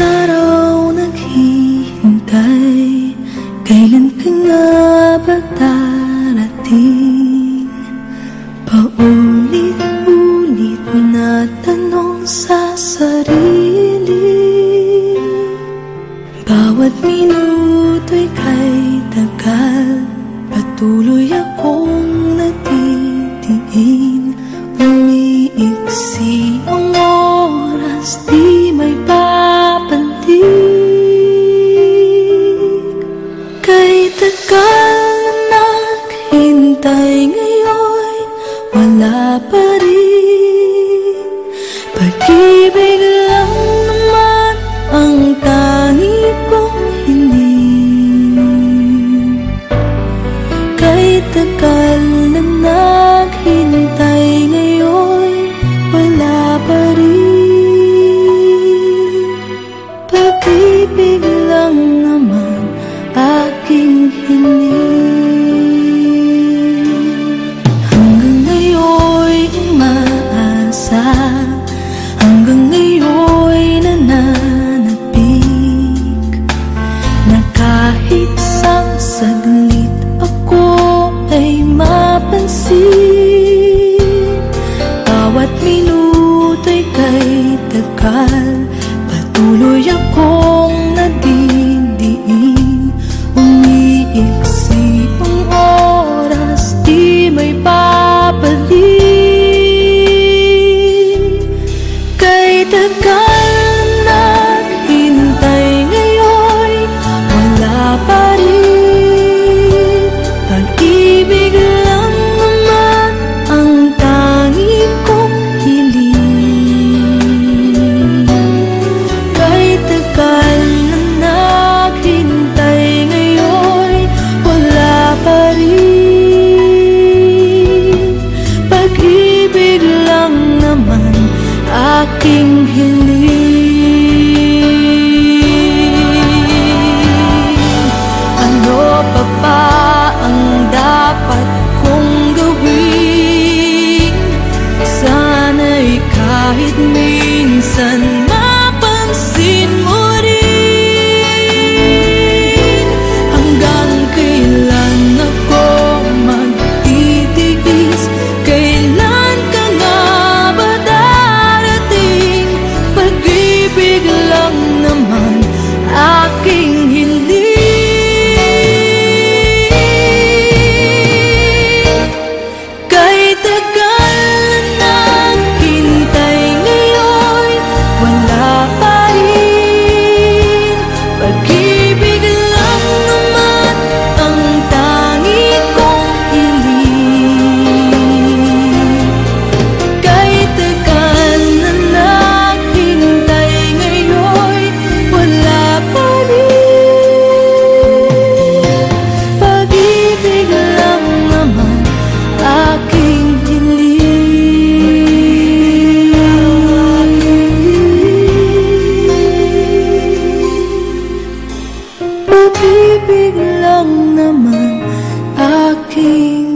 araw naghihintay Kailan ka nga ba tagal na naghintay ngayon Wala pa rin. Pag-ibig lang naman aking hiling Hanggang ngayon'y umaasa Hanggang ngayon'y nananabik ay mapansin. Bawat minuto'y kay tagal Patuloy akong aking hiling Ano pa ba ang dapat kong gawin? Sana'y kahit mapansin pag-ibig lang naman aking